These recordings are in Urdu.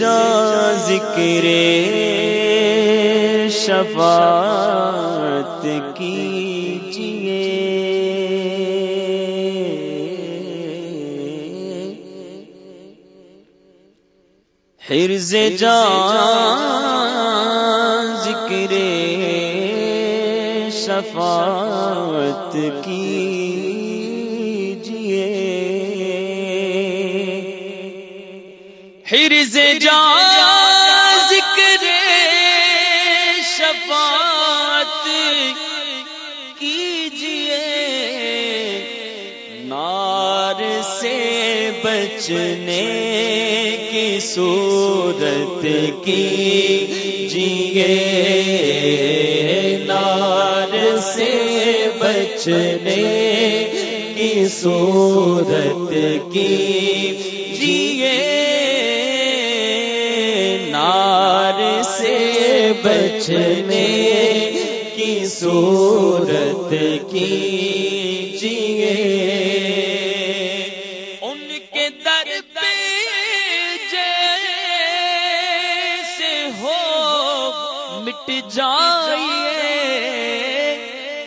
جا ذکر شفاعت کیجیے۔ حرز جا ذکر شفاعت کیجیے۔ حرز جا ذکر شفاعت کیجیے، نار سے بچنے کی صورت کی جیے نار سے بچنے کی صورت کی بچنے کی صورت کی جیے۔ ان کے در پہ جیسے ہو مٹ جائیے۔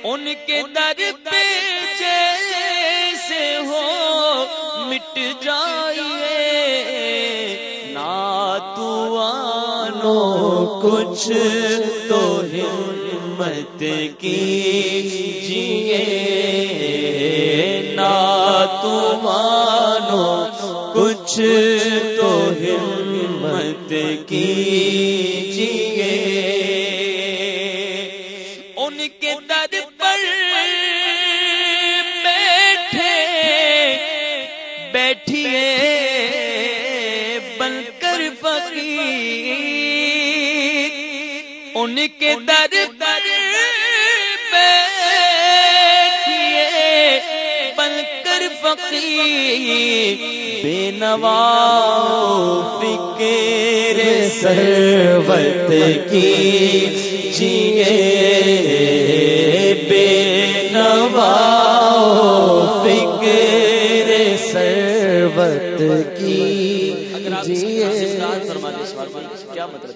ان کے در پہ جیسے ہو مٹ جائیے۔ کچھ تو ہمت کی جیے ناتوانو کچھ تو ہمت کی جیے فقیر بے نوا فکر سروت کی جیے بے نوا فکر سروت کی کیا مطلب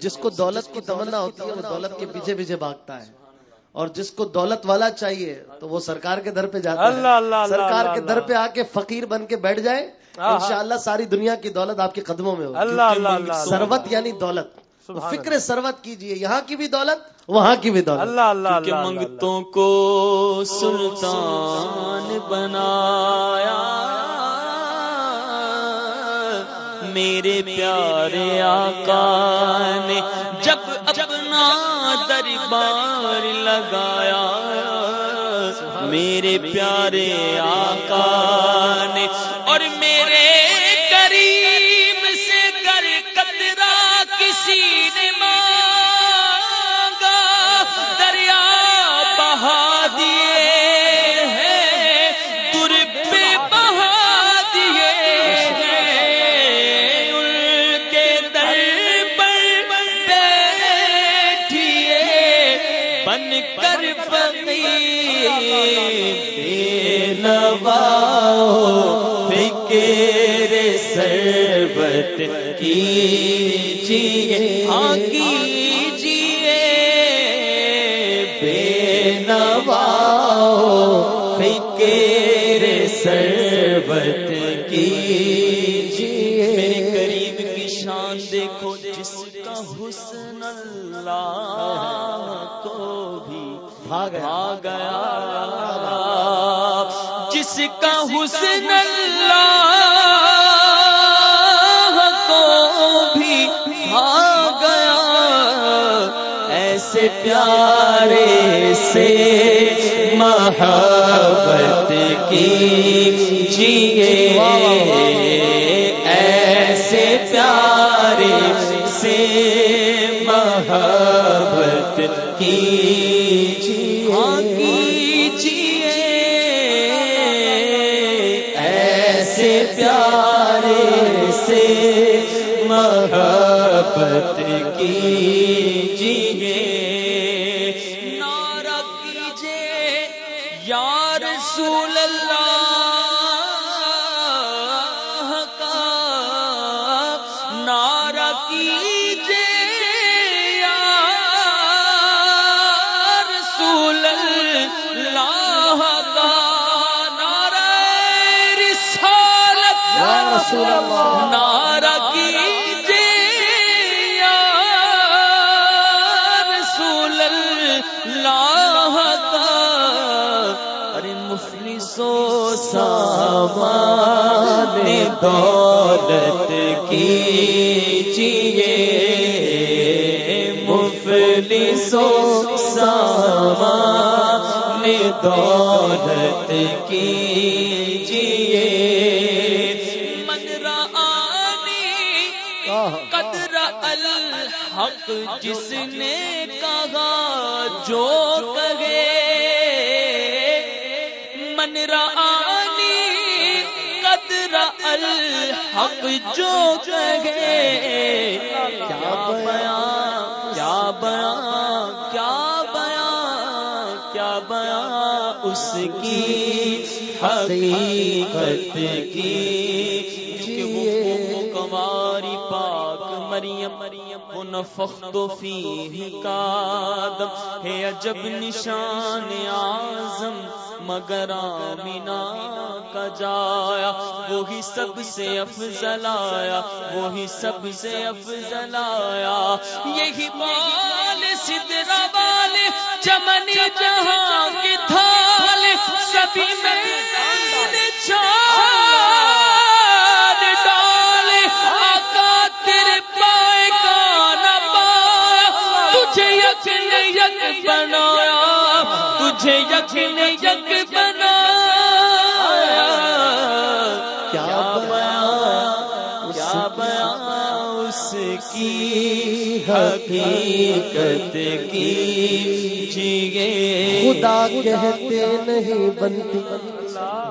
جس کو دولت کی تمنا ہوتی ہے وہ دولت کے پیچھے پیچھے بھاگتا ہے۔ اور جس کو دولت والا چاہیے تو وہ سرکار کے در پہ جاتا اللہ، ہے اللہ، سرکار اللہ، کے در پہ آ کے فقیر بن کے بیٹھ جائے۔ انشاءاللہ ساری دنیا کی دولت آپ کے قدموں میں ہوگی۔ اللہ اللہ اللہ سروت یعنی دولت۔ فکر سروت کیجیے یہاں کی بھی دولت وہاں کی بھی دولت۔ اللہ اللہ کہ اللہ منگتوں کو سلطان بنایا۔ میرے پیارے آقا نے جب اپنا دربار لگایا میرے پیارے آقا نے اور میرے بن کر فقیر نوا فکر سربت کیجیے ہاں کیجیے بے نوا فکر سربت کیجیے۔ دیکھو جس کا حسن اللہ کو بھی بھاگ گیا۔ جس کا حسن اللہ کو بھی بھاگ گیا۔ ایسے پیارے سے محبت کی جیے۔ پیارے سے محبت کی کیجیے۔ نعرہ کیجیے یا رسول اللہ کا۔ کیجے سامان دولت کی کیجیے مفلسو سامان دولت کیجیے من رآنی قدر الحق جس نے کہا، جو کہے۔ من رآنی قدر الحق جو کہے۔ کیا بیان کیا بیان کیا بیان کیا بیان اس کی حقیقت کی۔ کیونکہ وہ کماری پاک مریم مریم وہ نفخت فیہ کادم ہے عجب نشان اعظم۔ مگر آمینہ کا جایا، وہی سب سے افضل آیا، وہی سب سے افضل آیا۔ یہی بال سدرا بال، چمنی جہاں کی تھال، سبھی میں چھان ڈالے آقا تیرے پائے کا نہ پایا تجھے یقین یک بنایا تجھے یقین یک بنایا کیا بیان کیا بیان اس کی حقیقت کی؟ جیے۔ خدا کہتے نہیں بنتی،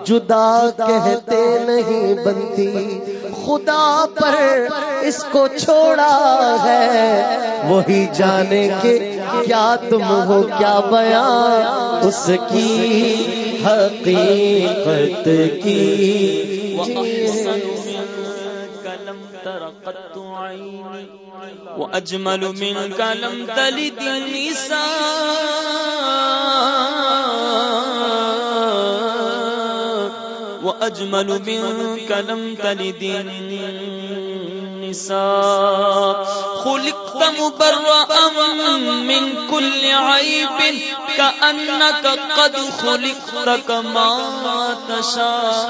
جدا کہتے نہیں بنتی۔ خدا پر اس کو چھوڑا ہے، وہی جانے کے کیا تم ہو کیا بیان؟ اس کی حقیقت کی؟ وأحسن منك لم تر قط عيني وأجمل منك لم تلد النساء وأجمل منك لم تلد النساء. خلقت مبرأ من كل عيب، كأنك قد خلقت كما تشاء.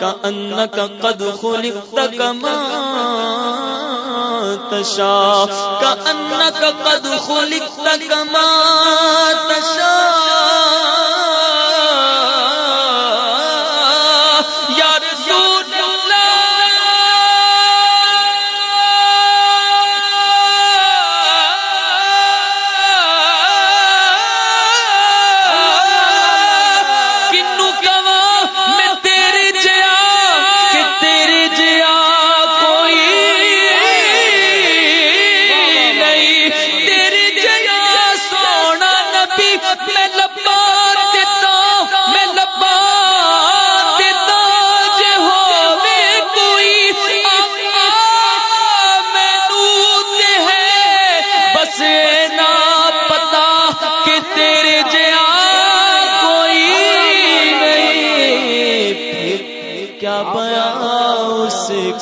كأنك قد خلقت كما تشاء. كأنك قد خلقت كما تشاء.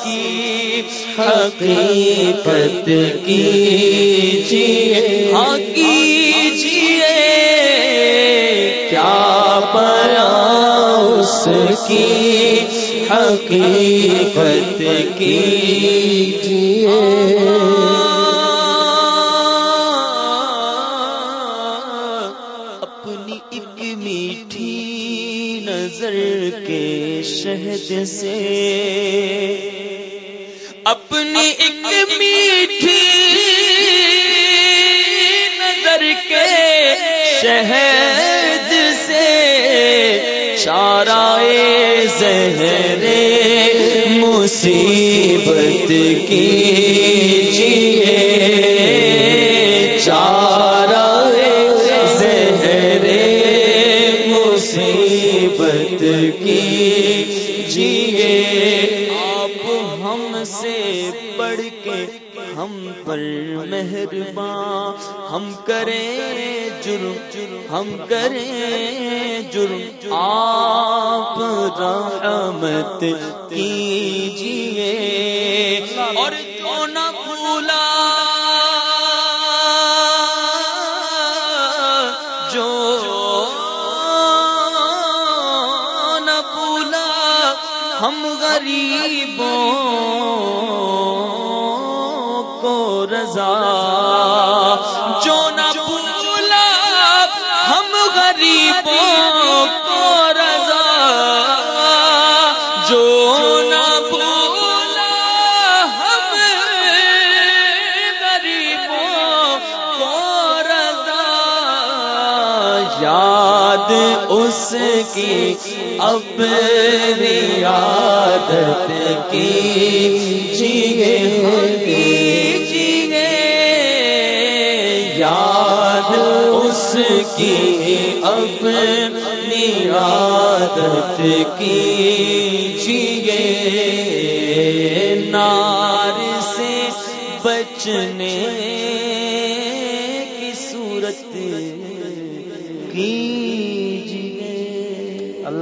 کی حقیقت کیجیے ہاں کیجیے، کیا بیان اس کی حقیقت کیجیے؟ اپنی ایک میٹھی نظر کے شہد سے شہد سے چارائے زہر مصیبت کی جیے ہم سے پڑھ کے ہم پر مہربان۔ ہم کریں جرم، ہم کریں جرم۔ آپ رحمت کیجیے۔ اور جو نہ بھولا غریبوں کو رضا۔ جو نہ بھولا ہم غریبوں کو رضا۔ جو نہ بھولا ہم غریبوں کو رضا۔ یاد اس کی اپنی عادت کی جیے جیے یاد اس کی، اپنی عادت کی جیے نار سے بچنے